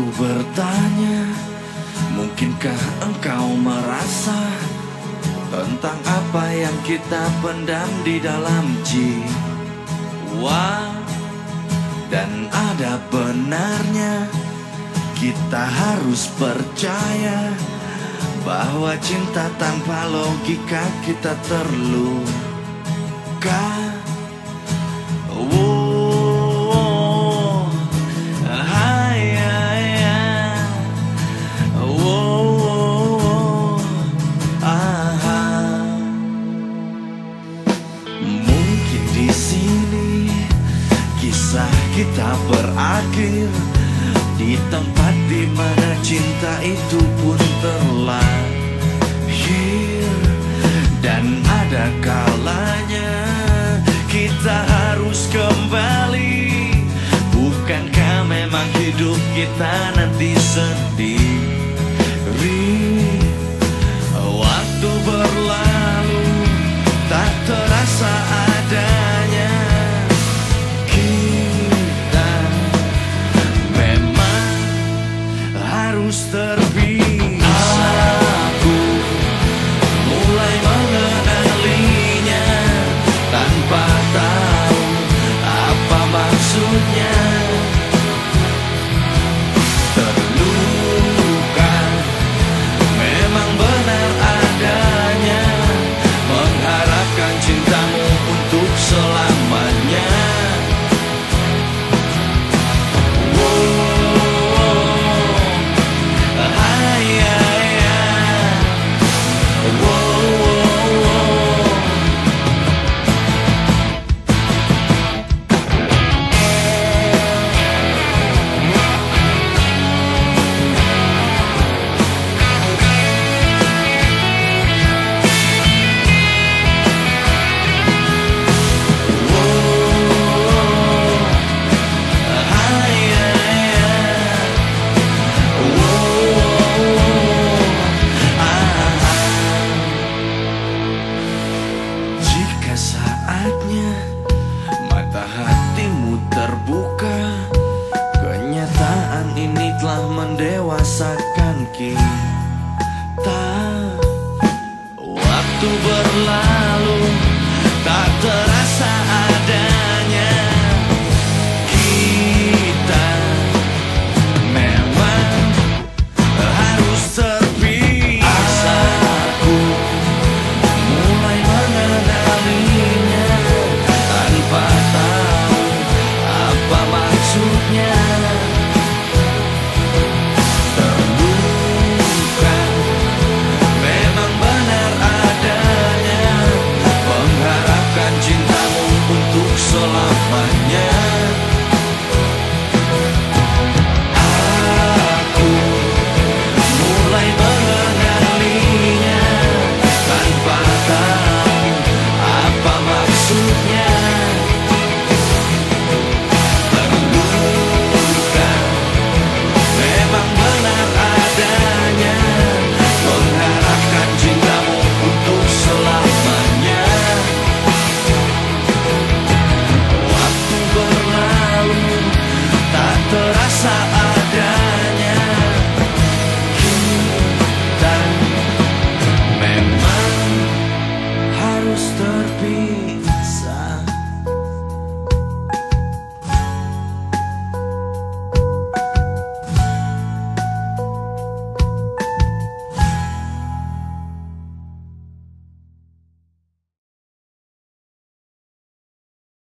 Aku bertanya, mungkinkah engkau merasa tentang apa yang kita pendam di dalam jiwa? Dan ada benarnya kita harus percaya bahwa cinta tanpa logika kita terluka. Berakhir di tempat di mana cinta itu pun terlahir. Dan ada kalanya kita harus kembali. Bukankah memang hidup kita nanti sendiri? Waktu berlalu tak terasa adanya terpisah. Jika saatnya mata hatimu terbuka Kenyataan ini telah mendewasakan kita. Waktu berlalu tak terlalu